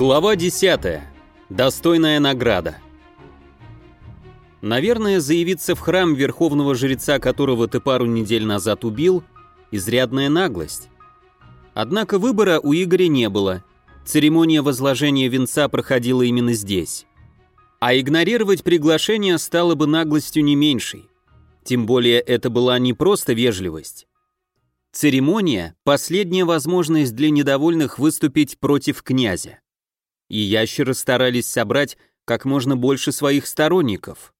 Глава 10. Достойная награда. Наверное, заявиться в храм верховного жреца, которого ты пару недель назад убил, изрядная наглость. Однако выбора у Игоря не было. Церемония возложения венца проходила именно здесь. А игнорировать приглашение стало бы наглостью не меньшей. Тем более это была не просто вежливость. Церемония – последняя возможность для недовольных выступить против князя. И ящеры старались собрать как можно больше своих сторонников.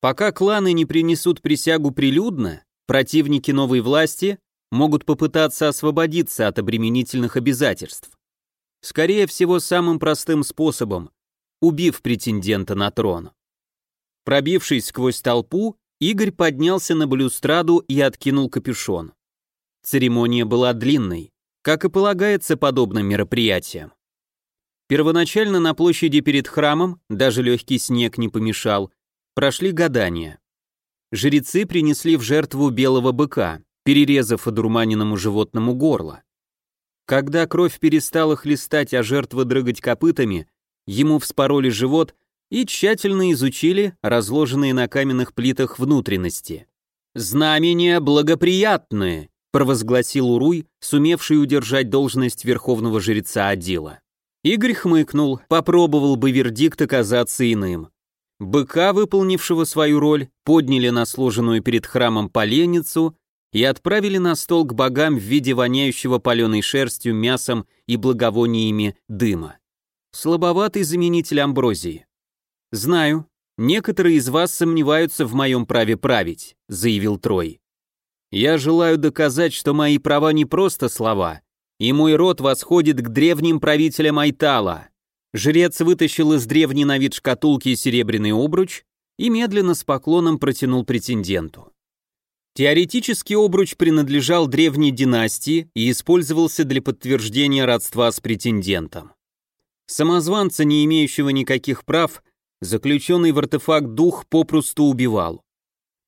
Пока кланы не принесут присягу прилюдно, противники новой власти могут попытаться освободиться от обременительных обязательств. Скорее всего, самым простым способом, убив претендента на трон. Пробившись сквозь толпу, Игорь поднялся на балюстраду и откинул капюшон. Церемония была длинной, как и полагается подобным мероприятиям. Первоначально на площади перед храмом, даже легкий снег не помешал, прошли гадания. Жрецы принесли в жертву белого быка, перерезав одурманенному животному горло. Когда кровь перестала хлестать, а жертва дрыгать копытами, ему вспороли живот и тщательно изучили разложенные на каменных плитах внутренности. «Знамения благоприятные», — провозгласил Уруй, сумевший удержать должность верховного жреца Адила. Игорь хмыкнул, попробовал бы вердикт оказаться иным. Быка, выполнившего свою роль, подняли на сложенную перед храмом поленницу и отправили на стол к богам в виде воняющего паленой шерстью, мясом и благовониями дыма. Слабоватый заменитель амброзии. «Знаю, некоторые из вас сомневаются в моем праве править», — заявил Трой. «Я желаю доказать, что мои права не просто слова, и мой род восходит к древним правителям Айтала». Жрец вытащил из древней на вид шкатулки серебряный обруч и медленно с поклоном протянул претенденту. Теоретически обруч принадлежал древней династии и использовался для подтверждения родства с претендентом. Самозванца, не имеющего никаких прав, Заключенный в артефакт дух попросту убивал.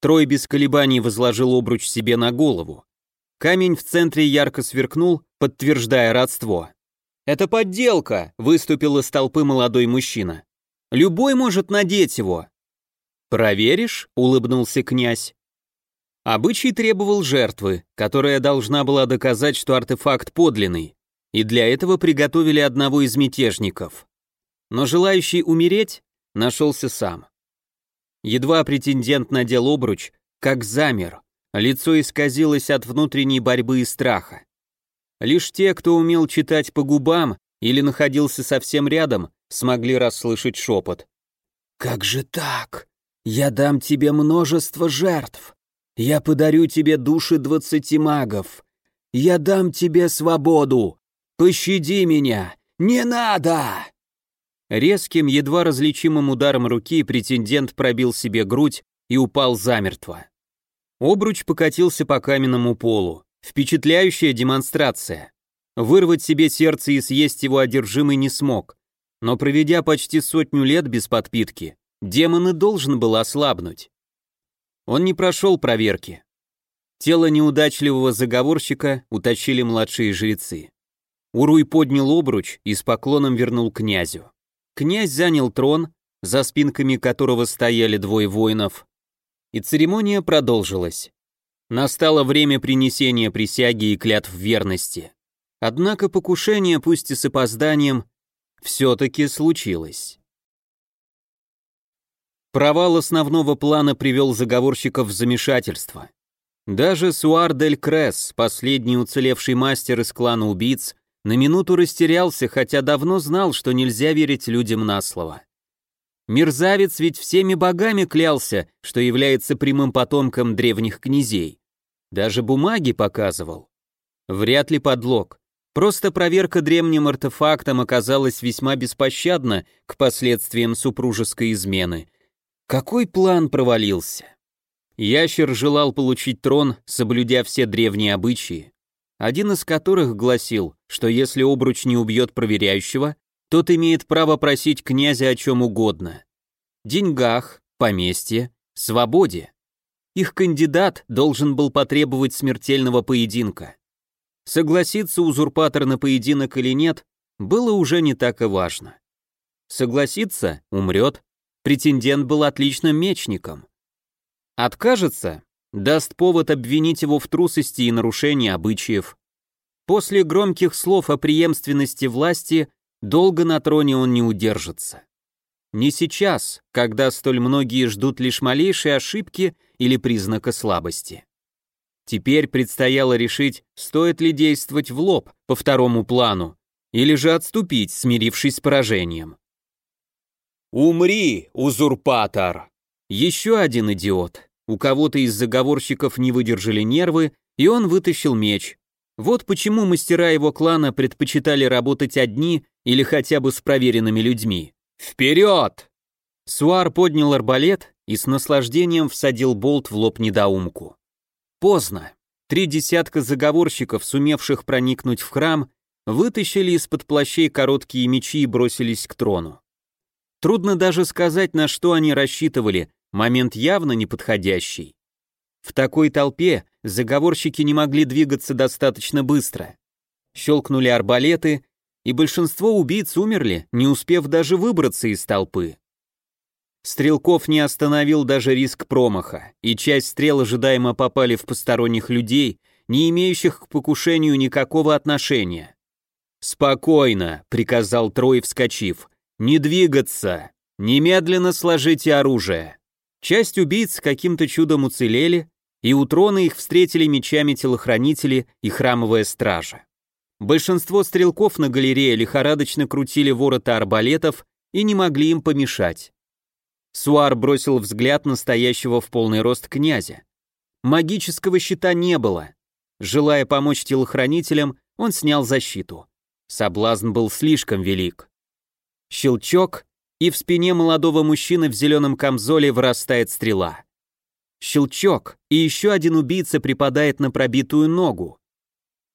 Трой без колебаний возложил обруч себе на голову. Камень в центре ярко сверкнул, подтверждая родство. «Это подделка!» — выступил из толпы молодой мужчина. «Любой может надеть его!» «Проверишь?» — улыбнулся князь. Обычай требовал жертвы, которая должна была доказать, что артефакт подлинный, и для этого приготовили одного из мятежников. Но желающий умереть нашелся сам. Едва претендент надел обруч, как замер, лицо исказилось от внутренней борьбы и страха. Лишь те, кто умел читать по губам или находился совсем рядом, смогли расслышать шепот. «Как же так? Я дам тебе множество жертв. Я подарю тебе души двадцати магов. Я дам тебе свободу. Пощади меня. Не надо!» Резким, едва различимым ударом руки претендент пробил себе грудь и упал замертво. Обруч покатился по каменному полу. Впечатляющая демонстрация. Вырвать себе сердце и съесть его одержимый не смог. Но проведя почти сотню лет без подпитки, демон и должен был ослабнуть. Он не прошел проверки. Тело неудачливого заговорщика утащили младшие жрецы. Уруй поднял обруч и с поклоном вернул князю. Князь занял трон, за спинками которого стояли двое воинов, и церемония продолжилась. Настало время принесения присяги и клятв верности. Однако покушение, пусть и с опозданием, все-таки случилось. Провал основного плана привел заговорщиков в замешательство. Даже Суар дель Крес, последний уцелевший мастер из клана убийц, на минуту растерялся, хотя давно знал, что нельзя верить людям на слово. Мерзавец ведь всеми богами клялся, что является прямым потомком древних князей. Даже бумаги показывал. Вряд ли подлог. Просто проверка древним артефактом оказалась весьма беспощадна к последствиям супружеской измены. Какой план провалился? Ящер желал получить трон, соблюдя все древние обычаи один из которых гласил, что если обруч не убьет проверяющего, тот имеет право просить князя о чем угодно. Деньгах, поместье, свободе. Их кандидат должен был потребовать смертельного поединка. Согласится узурпатор на поединок или нет, было уже не так и важно. Согласится — умрет. Претендент был отличным мечником. Откажется — даст повод обвинить его в трусости и нарушении обычаев. После громких слов о преемственности власти долго на троне он не удержится. Не сейчас, когда столь многие ждут лишь малейшей ошибки или признака слабости. Теперь предстояло решить, стоит ли действовать в лоб по второму плану, или же отступить, смирившись с поражением. «Умри, узурпатор!» Еще один идиот. У кого-то из заговорщиков не выдержали нервы, и он вытащил меч. Вот почему мастера его клана предпочитали работать одни или хотя бы с проверенными людьми. «Вперед!» Суар поднял арбалет и с наслаждением всадил болт в лоб недоумку. Поздно. Три десятка заговорщиков, сумевших проникнуть в храм, вытащили из-под плащей короткие мечи и бросились к трону. Трудно даже сказать, на что они рассчитывали, момент явно неподходящий. В такой толпе заговорщики не могли двигаться достаточно быстро. Щелкнули арбалеты, и большинство убийц умерли, не успев даже выбраться из толпы. Стрелков не остановил даже риск промаха, и часть стрел ожидаемо попали в посторонних людей, не имеющих к покушению никакого отношения. «Спокойно», — приказал Трой, вскочив, — «не двигаться, немедленно сложите оружие». Часть убийц каким-то чудом уцелели, и у трона их встретили мечами телохранители и храмовая стража. Большинство стрелков на галерее лихорадочно крутили ворота арбалетов и не могли им помешать. Суар бросил взгляд настоящего в полный рост князя. Магического щита не было. Желая помочь телохранителям, он снял защиту. Соблазн был слишком велик. Щелчок, и в спине молодого мужчины в зеленом камзоле вырастает стрела. Щелчок, и еще один убийца припадает на пробитую ногу.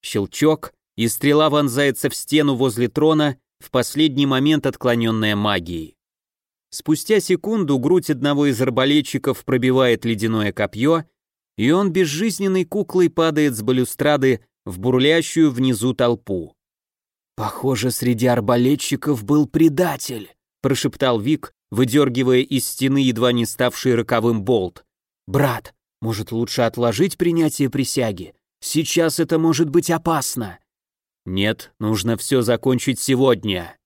Щелчок, и стрела вонзается в стену возле трона, в последний момент отклоненная магией. Спустя секунду грудь одного из арбалетчиков пробивает ледяное копье, и он безжизненной куклой падает с балюстрады в бурлящую внизу толпу. «Похоже, среди арбалетчиков был предатель», прошептал Вик, выдергивая из стены едва не ставший роковым болт. «Брат, может, лучше отложить принятие присяги? Сейчас это может быть опасно». «Нет, нужно все закончить сегодня».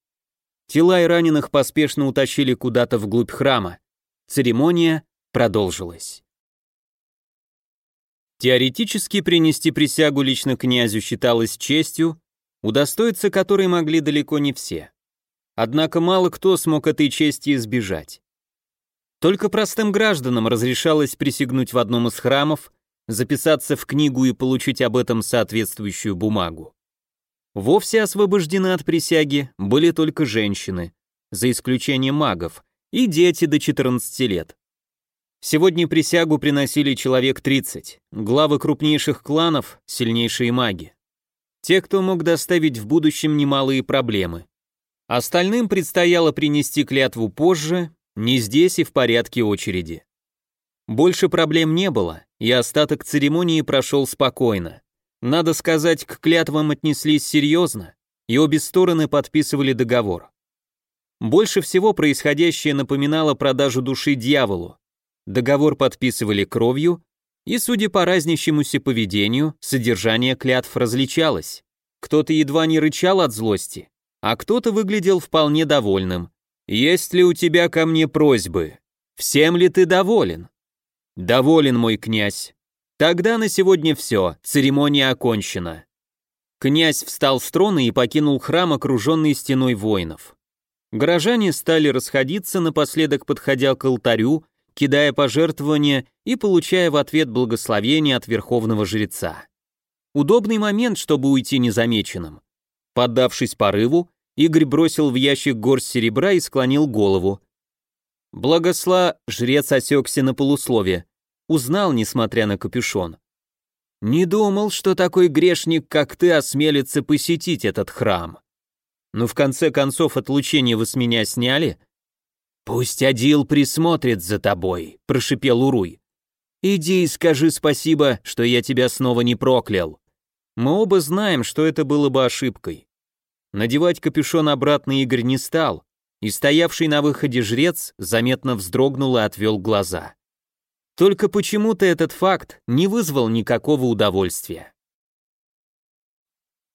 Тела и раненых поспешно утащили куда-то вглубь храма. Церемония продолжилась. Теоретически принести присягу лично князю считалось честью, удостоиться которой могли далеко не все. Однако мало кто смог этой чести избежать. Только простым гражданам разрешалось присягнуть в одном из храмов, записаться в книгу и получить об этом соответствующую бумагу. Вовсе освобождены от присяги были только женщины, за исключением магов, и дети до 14 лет. Сегодня присягу приносили человек 30, главы крупнейших кланов, сильнейшие маги. Те, кто мог доставить в будущем немалые проблемы. Остальным предстояло принести клятву позже, не здесь и в порядке очереди. Больше проблем не было, и остаток церемонии прошел спокойно. Надо сказать, к клятвам отнеслись серьезно, и обе стороны подписывали договор. Больше всего происходящее напоминало продажу души дьяволу. Договор подписывали кровью, и, судя по разнящемуся поведению, содержание клятв различалось. Кто-то едва не рычал от злости, а кто-то выглядел вполне довольным. «Есть ли у тебя ко мне просьбы? Всем ли ты доволен?» «Доволен, мой князь. Тогда на сегодня все, церемония окончена. Князь встал с трона и покинул храм, окруженный стеной воинов. Горожане стали расходиться, напоследок подходя к алтарю, кидая пожертвования и получая в ответ благословение от верховного жреца. Удобный момент, чтобы уйти незамеченным. Поддавшись порыву, Игорь бросил в ящик горсть серебра и склонил голову. Благосла жрец осекся на полуслове. Узнал, несмотря на капюшон. Не думал, что такой грешник, как ты, осмелится посетить этот храм. Но в конце концов отлучение вы с меня сняли? Пусть Адил присмотрит за тобой, прошипел Уруй. Иди и скажи спасибо, что я тебя снова не проклял. Мы оба знаем, что это было бы ошибкой. Надевать капюшон обратно Игорь не стал, и стоявший на выходе жрец заметно вздрогнул и отвел глаза. Только почему-то этот факт не вызвал никакого удовольствия.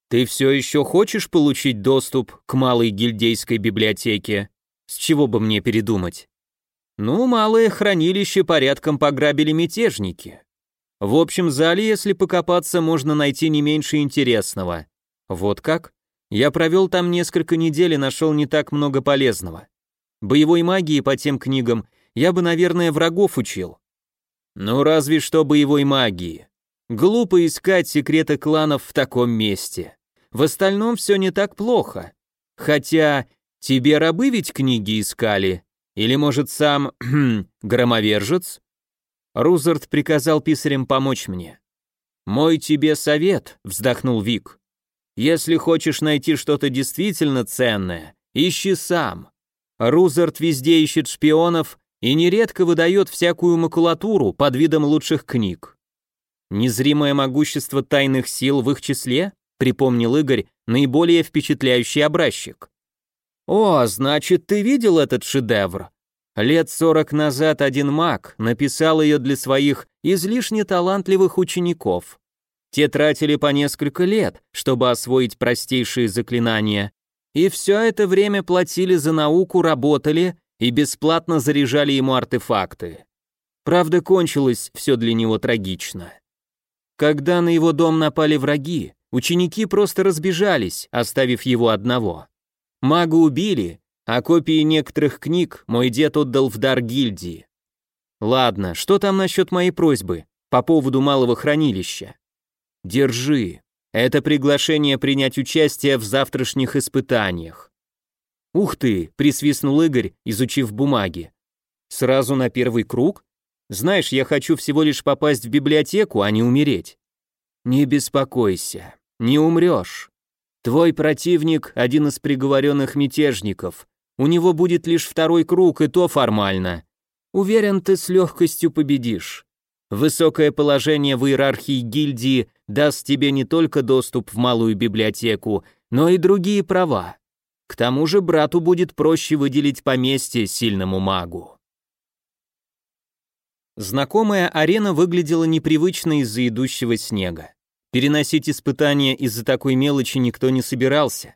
«Ты все еще хочешь получить доступ к малой гильдейской библиотеке? С чего бы мне передумать?» «Ну, малое хранилище порядком пограбили мятежники. В общем зале, если покопаться, можно найти не меньше интересного. Вот как? Я провел там несколько недель и нашел не так много полезного. Боевой магии по тем книгам я бы, наверное, врагов учил. Ну, разве что боевой магии. Глупо искать секреты кланов в таком месте. В остальном все не так плохо. Хотя, тебе рабы ведь книги искали? Или, может, сам громовержец? Рузерт приказал писарям помочь мне. «Мой тебе совет», — вздохнул Вик. «Если хочешь найти что-то действительно ценное, ищи сам. Рузерт везде ищет шпионов и нередко выдает всякую макулатуру под видом лучших книг. Незримое могущество тайных сил в их числе, припомнил Игорь, наиболее впечатляющий образчик. О, значит, ты видел этот шедевр? Лет сорок назад один маг написал ее для своих излишне талантливых учеников. Те тратили по несколько лет, чтобы освоить простейшие заклинания, и все это время платили за науку, работали и бесплатно заряжали ему артефакты. Правда, кончилось все для него трагично. Когда на его дом напали враги, ученики просто разбежались, оставив его одного. Мага убили, а копии некоторых книг мой дед отдал в дар гильдии. Ладно, что там насчет моей просьбы по поводу малого хранилища? Держи. Это приглашение принять участие в завтрашних испытаниях. «Ух ты!» — присвистнул Игорь, изучив бумаги. «Сразу на первый круг? Знаешь, я хочу всего лишь попасть в библиотеку, а не умереть». «Не беспокойся, не умрешь. Твой противник — один из приговоренных мятежников. У него будет лишь второй круг, и то формально. Уверен, ты с легкостью победишь. Высокое положение в иерархии гильдии даст тебе не только доступ в малую библиотеку, но и другие права. К тому же брату будет проще выделить поместье сильному магу. Знакомая арена выглядела непривычно из-за идущего снега. Переносить испытания из-за такой мелочи никто не собирался.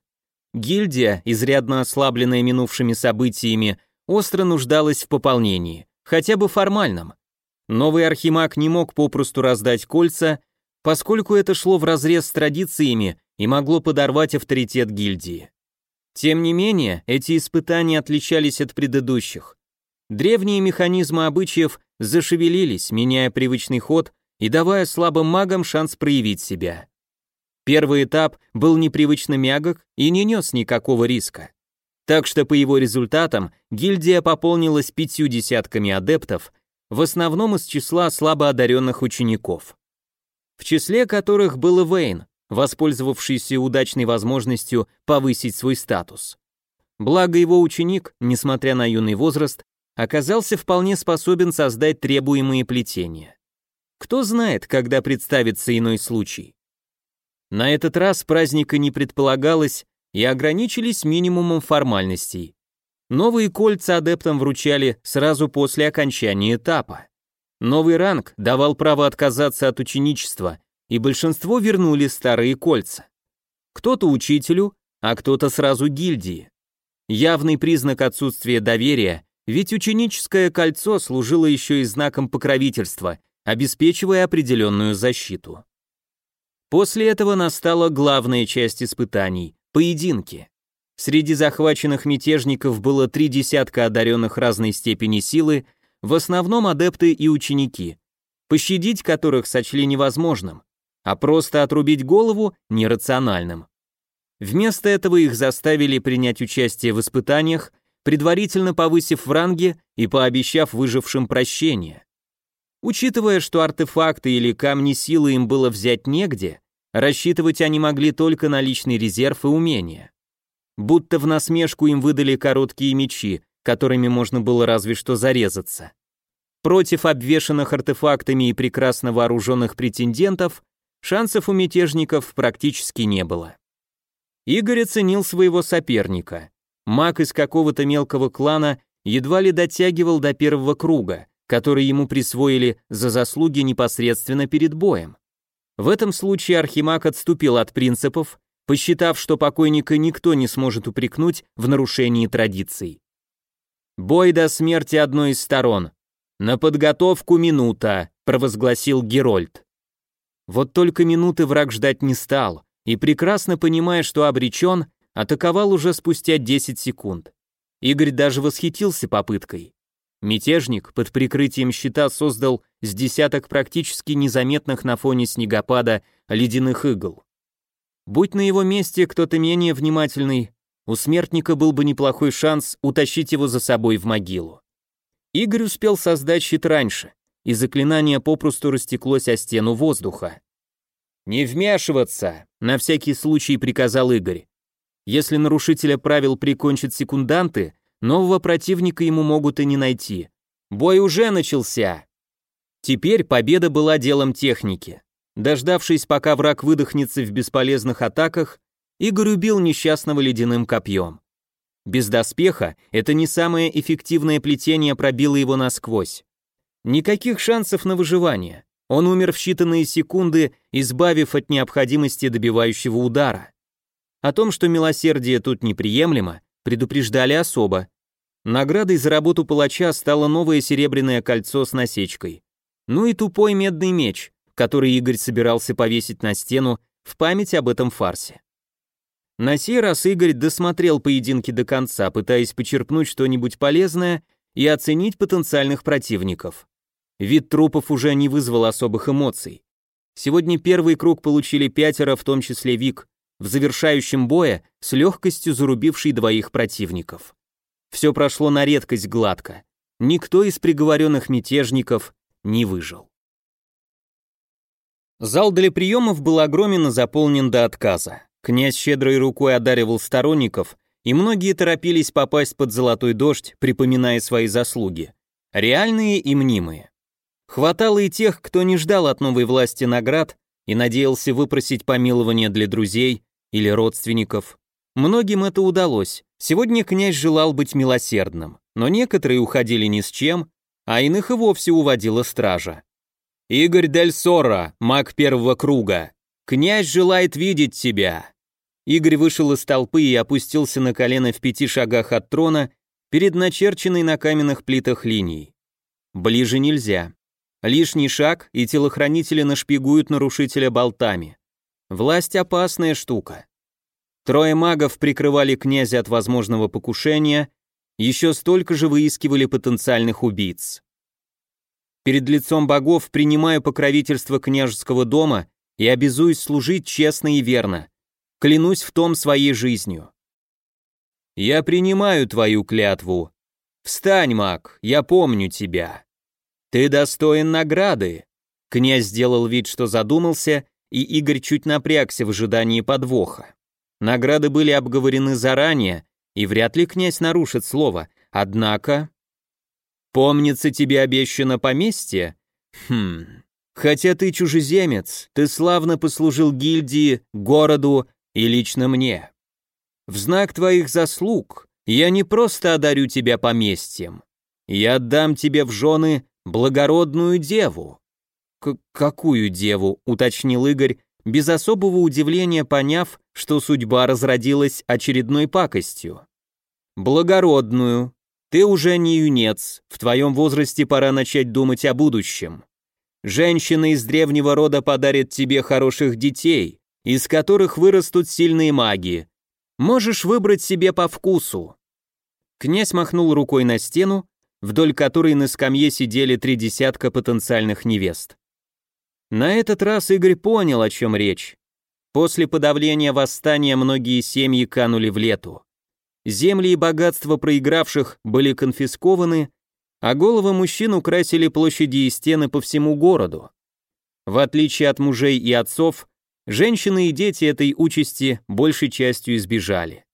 Гильдия, изрядно ослабленная минувшими событиями, остро нуждалась в пополнении, хотя бы формальном. Новый архимаг не мог попросту раздать кольца, поскольку это шло вразрез с традициями и могло подорвать авторитет гильдии. Тем не менее, эти испытания отличались от предыдущих. Древние механизмы обычаев зашевелились, меняя привычный ход и давая слабым магам шанс проявить себя. Первый этап был непривычно мягок и не нес никакого риска. Так что по его результатам гильдия пополнилась пятью десятками адептов, в основном из числа слабо одаренных учеников. В числе которых был и Вейн, воспользовавшийся удачной возможностью повысить свой статус. Благо его ученик, несмотря на юный возраст, оказался вполне способен создать требуемые плетения. Кто знает, когда представится иной случай. На этот раз праздника не предполагалось и ограничились минимумом формальностей. Новые кольца адептам вручали сразу после окончания этапа. Новый ранг давал право отказаться от ученичества и большинство вернули старые кольца. Кто-то учителю, а кто-то сразу гильдии. Явный признак отсутствия доверия, ведь ученическое кольцо служило еще и знаком покровительства, обеспечивая определенную защиту. После этого настала главная часть испытаний – поединки. Среди захваченных мятежников было три десятка одаренных разной степени силы, в основном адепты и ученики, пощадить которых сочли невозможным а просто отрубить голову нерациональным. Вместо этого их заставили принять участие в испытаниях, предварительно повысив в ранге и пообещав выжившим прощение. Учитывая, что артефакты или камни силы им было взять негде, рассчитывать они могли только на личный резерв и умения. Будто в насмешку им выдали короткие мечи, которыми можно было разве что зарезаться. Против обвешанных артефактами и прекрасно вооруженных претендентов шансов у мятежников практически не было. Игорь оценил своего соперника. Маг из какого-то мелкого клана едва ли дотягивал до первого круга, который ему присвоили за заслуги непосредственно перед боем. В этом случае Архимаг отступил от принципов, посчитав, что покойника никто не сможет упрекнуть в нарушении традиций. «Бой до смерти одной из сторон. На подготовку минута», — провозгласил Герольд. Вот только минуты враг ждать не стал, и, прекрасно понимая, что обречен, атаковал уже спустя 10 секунд. Игорь даже восхитился попыткой. Мятежник под прикрытием щита создал с десяток практически незаметных на фоне снегопада ледяных игл. Будь на его месте кто-то менее внимательный, у смертника был бы неплохой шанс утащить его за собой в могилу. Игорь успел создать щит раньше, и заклинание попросту растеклось о стену воздуха. «Не вмешиваться!» — на всякий случай приказал Игорь. Если нарушителя правил прикончат секунданты, нового противника ему могут и не найти. Бой уже начался. Теперь победа была делом техники. Дождавшись, пока враг выдохнется в бесполезных атаках, Игорь убил несчастного ледяным копьем. Без доспеха это не самое эффективное плетение пробило его насквозь. Никаких шансов на выживание. Он умер в считанные секунды, избавив от необходимости добивающего удара. О том, что милосердие тут неприемлемо, предупреждали особо. Наградой за работу палача стало новое серебряное кольцо с насечкой. Ну и тупой медный меч, который Игорь собирался повесить на стену в память об этом фарсе. На сей раз Игорь досмотрел поединки до конца, пытаясь почерпнуть что-нибудь полезное и оценить потенциальных противников. Вид трупов уже не вызвал особых эмоций. Сегодня первый круг получили пятеро, в том числе Вик, в завершающем боя с легкостью зарубивший двоих противников. Все прошло на редкость гладко. Никто из приговоренных мятежников не выжил. Зал для приемов был огромен и заполнен до отказа. Князь щедрой рукой одаривал сторонников, и многие торопились попасть под золотой дождь, припоминая свои заслуги. Реальные и мнимые. Хватало и тех, кто не ждал от новой власти наград и надеялся выпросить помилование для друзей или родственников. Многим это удалось. Сегодня князь желал быть милосердным, но некоторые уходили ни с чем, а иных и вовсе уводила стража. «Игорь Дель Сора, маг первого круга. Князь желает видеть тебя». Игорь вышел из толпы и опустился на колено в пяти шагах от трона перед начерченной на каменных плитах линией. Ближе нельзя. Лишний шаг, и телохранители нашпигуют нарушителя болтами. Власть опасная штука. Трое магов прикрывали князя от возможного покушения, еще столько же выискивали потенциальных убийц. Перед лицом богов принимаю покровительство княжеского дома и обязуюсь служить честно и верно. Клянусь в том своей жизнью. Я принимаю твою клятву. Встань, маг, я помню тебя. Ты достоин награды. Князь сделал вид, что задумался, и Игорь чуть напрягся в ожидании подвоха. Награды были обговорены заранее, и вряд ли князь нарушит слово. Однако... Помнится тебе обещано поместье? Хм... Хотя ты чужеземец, ты славно послужил гильдии, городу и лично мне. В знак твоих заслуг я не просто одарю тебя поместьем, я отдам тебе в жены благородную деву». К «Какую деву?» — уточнил Игорь, без особого удивления поняв, что судьба разродилась очередной пакостью. «Благородную. Ты уже не юнец, в твоем возрасте пора начать думать о будущем. Женщина из древнего рода подарит тебе хороших детей, из которых вырастут сильные маги. Можешь выбрать себе по вкусу». Князь махнул рукой на стену, вдоль которой на скамье сидели три десятка потенциальных невест. На этот раз Игорь понял, о чем речь. После подавления восстания многие семьи канули в лету. Земли и богатства проигравших были конфискованы, а головы мужчин украсили площади и стены по всему городу. В отличие от мужей и отцов, женщины и дети этой участи большей частью избежали.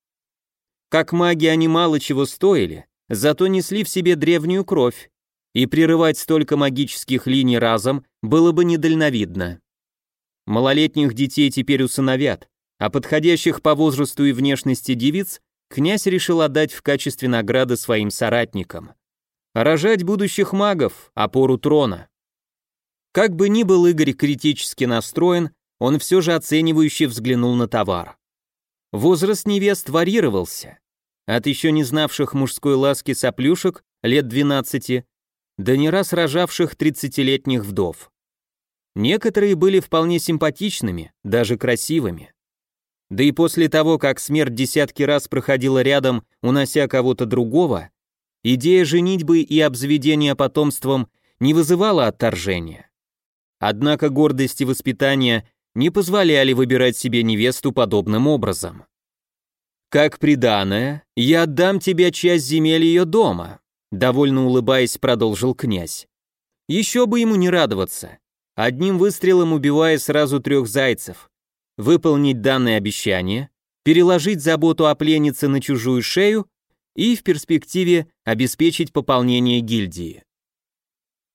Как маги они мало чего стоили, зато несли в себе древнюю кровь, и прерывать столько магических линий разом было бы недальновидно. Малолетних детей теперь усыновят, а подходящих по возрасту и внешности девиц князь решил отдать в качестве награды своим соратникам. Рожать будущих магов, опору трона. Как бы ни был Игорь критически настроен, он все же оценивающе взглянул на товар. Возраст невест варьировался. От еще не знавших мужской ласки соплюшек лет 12 до не раз рожавших 30-летних вдов. Некоторые были вполне симпатичными, даже красивыми. Да и после того, как смерть десятки раз проходила рядом, унося кого-то другого, идея женитьбы и обзаведения потомством не вызывала отторжения. Однако гордость и воспитание не позволяли выбирать себе невесту подобным образом. «Как приданое, я отдам тебе часть земель ее дома», довольно улыбаясь, продолжил князь. Еще бы ему не радоваться. Одним выстрелом убивая сразу трех зайцев выполнить данное обещание, переложить заботу о пленнице на чужую шею и в перспективе обеспечить пополнение гильдии.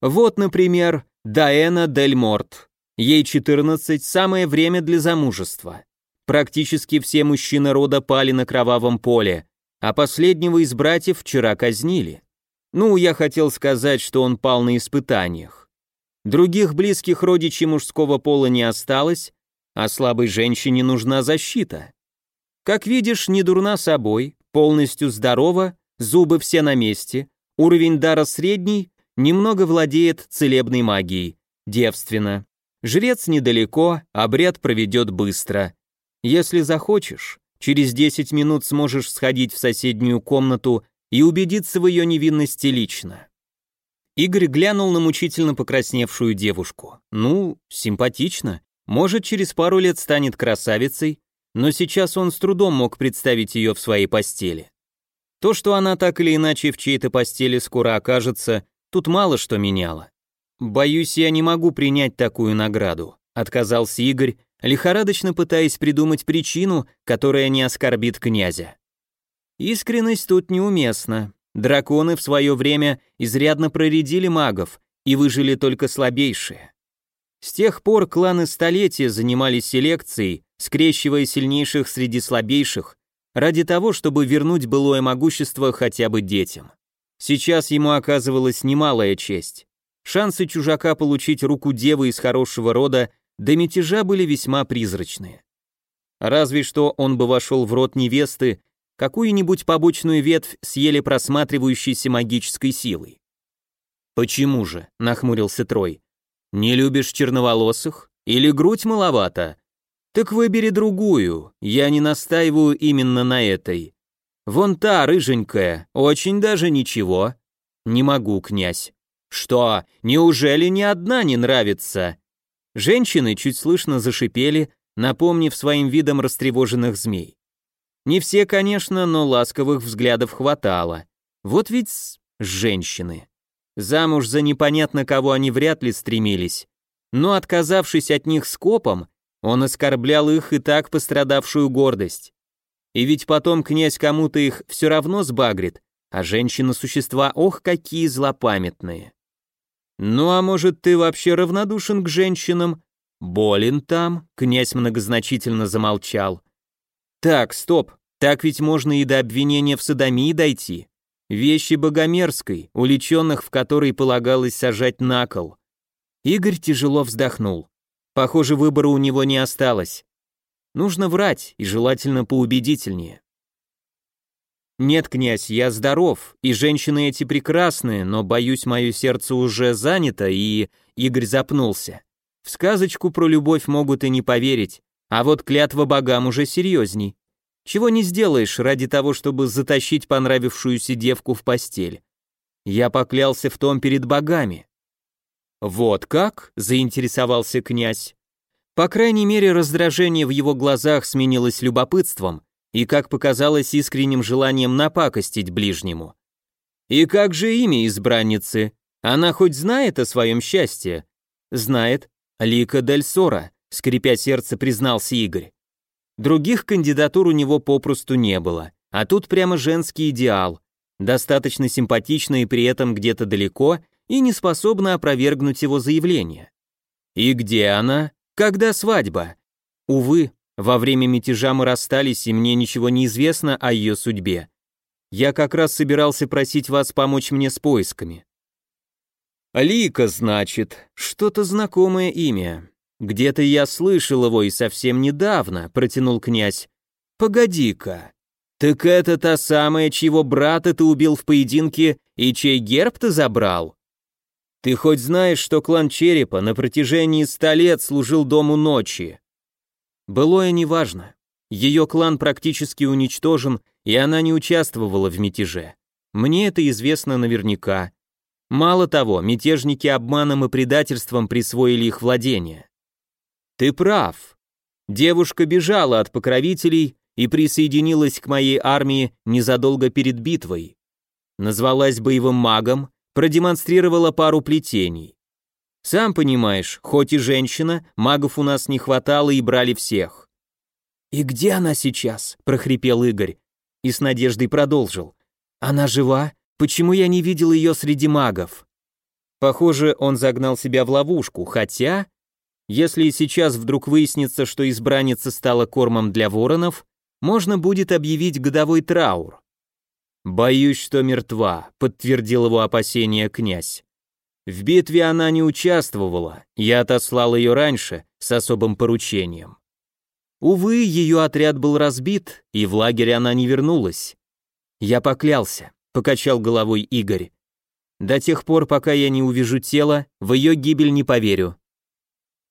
Вот, например, Даэна Дель Морт. Ей 14, самое время для замужества. Практически все мужчины рода пали на кровавом поле, а последнего из братьев вчера казнили. Ну, я хотел сказать, что он пал на испытаниях. Других близких родичей мужского пола не осталось, а слабой женщине нужна защита. Как видишь, не дурна собой, полностью здорова, зубы все на месте, уровень дара средний, немного владеет целебной магией, девственно. Жрец недалеко, обряд проведет быстро. Если захочешь, через 10 минут сможешь сходить в соседнюю комнату и убедиться в ее невинности лично. Игорь глянул на мучительно покрасневшую девушку. Ну, симпатично. Может, через пару лет станет красавицей, но сейчас он с трудом мог представить ее в своей постели. То, что она так или иначе в чьей-то постели скоро окажется, тут мало что меняло. «Боюсь, я не могу принять такую награду», — отказался Игорь, лихорадочно пытаясь придумать причину, которая не оскорбит князя. Искренность тут неуместна. Драконы в свое время изрядно проредили магов, и выжили только слабейшие. С тех пор кланы столетия занимались селекцией, скрещивая сильнейших среди слабейших, ради того, чтобы вернуть былое могущество хотя бы детям. Сейчас ему оказывалась немалая честь. Шансы чужака получить руку девы из хорошего рода до мятежа были весьма призрачные. Разве что он бы вошел в род невесты, какую-нибудь побочную ветвь с еле просматривающейся магической силой. «Почему же?» — нахмурился Трой. Не любишь черноволосых? Или грудь маловато? Так выбери другую, я не настаиваю именно на этой. Вон та, рыженькая, очень даже ничего. Не могу, князь. Что, неужели ни одна не нравится? Женщины чуть слышно зашипели, напомнив своим видом растревоженных змей. Не все, конечно, но ласковых взглядов хватало. Вот ведь женщины. Замуж за непонятно кого они вряд ли стремились. Но отказавшись от них скопом, он оскорблял их и так пострадавшую гордость. И ведь потом князь кому-то их все равно сбагрит, а женщины-существа, ох, какие злопамятные. Ну а может, ты вообще равнодушен к женщинам? Болен там, князь многозначительно замолчал. Так, стоп, так ведь можно и до обвинения в садомии дойти. Вещи богомерзкой, уличенных в которой полагалось сажать на кол. Игорь тяжело вздохнул. Похоже, выбора у него не осталось. Нужно врать, и желательно поубедительнее. «Нет, князь, я здоров, и женщины эти прекрасные, но, боюсь, мое сердце уже занято, и...» Игорь запнулся. «В сказочку про любовь могут и не поверить, а вот клятва богам уже серьезней. Чего не сделаешь ради того, чтобы затащить понравившуюся девку в постель. Я поклялся в том перед богами. Вот как? заинтересовался князь. По крайней мере, раздражение в его глазах сменилось любопытством и, как показалось, искренним желанием напакостить ближнему. И как же имя избранницы? Она хоть знает о своем счастье? Знает. Лика Дель Сора, скрипя сердце, признался Игорь. Других кандидатур у него попросту не было, а тут прямо женский идеал, достаточно симпатичный и при этом где-то далеко и не способна опровергнуть его заявление. И где она? Когда свадьба? Увы, Во время мятежа мы расстались, и мне ничего не известно о ее судьбе. Я как раз собирался просить вас помочь мне с поисками». «Лика, значит, что-то знакомое имя. Где-то я слышал его и совсем недавно», — протянул князь. «Погоди-ка, так это та самая, чьего брата ты убил в поединке и чей герб ты забрал? Ты хоть знаешь, что клан Черепа на протяжении ста лет служил Дому Ночи?» Былое неважно. Ее клан практически уничтожен, и она не участвовала в мятеже. Мне это известно наверняка. Мало того, мятежники обманом и предательством присвоили их владения. Ты прав. Девушка бежала от покровителей и присоединилась к моей армии незадолго перед битвой. Назвалась боевым магом, продемонстрировала пару плетений. Сам понимаешь, хоть и женщина, магов у нас не хватало и брали всех. «И где она сейчас?» – прохрипел Игорь. И с надеждой продолжил. «Она жива? Почему я не видел ее среди магов?» Похоже, он загнал себя в ловушку, хотя... Если сейчас вдруг выяснится, что избранница стала кормом для воронов, можно будет объявить годовой траур. «Боюсь, что мертва», — подтвердил его опасение князь. В битве она не участвовала, я отослал ее раньше с особым поручением. Увы, ее отряд был разбит, и в лагерь она не вернулась. Я поклялся, покачал головой Игорь. До тех пор, пока я не увижу тело, в ее гибель не поверю.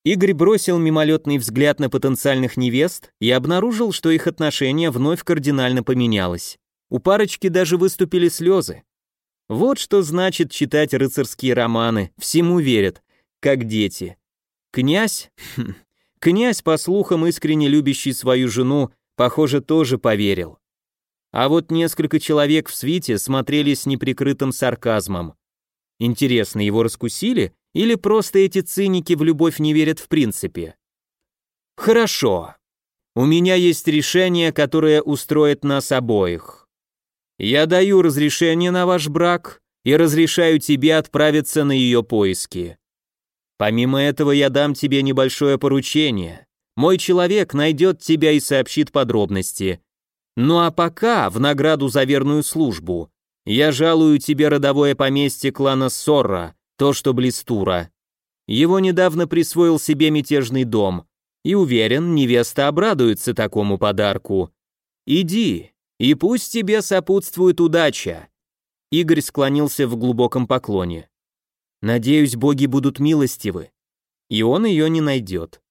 Игорь бросил мимолетный взгляд на потенциальных невест и обнаружил, что их отношение вновь кардинально поменялось. У парочки даже выступили слезы. Вот что значит читать рыцарские романы, всему верят, как дети. Князь? Хм, князь, по слухам, искренне любящий свою жену, похоже, тоже поверил. А вот несколько человек в свите смотрели с неприкрытым сарказмом. Интересно, его раскусили или просто эти циники в любовь не верят в принципе? Хорошо. У меня есть решение, которое устроит нас обоих. Я даю разрешение на ваш брак и разрешаю тебе отправиться на ее поиски. Помимо этого я дам тебе небольшое поручение. Мой человек найдет тебя и сообщит подробности. Ну а пока, в награду за верную службу, я жалую тебе родовое поместье клана Сорра, то, что близ Тура. Его недавно присвоил себе мятежный дом, и уверен, невеста обрадуется такому подарку. Иди, и пусть тебе сопутствует удача. Игорь склонился в глубоком поклоне. Надеюсь, боги будут милостивы. И он ее не найдет.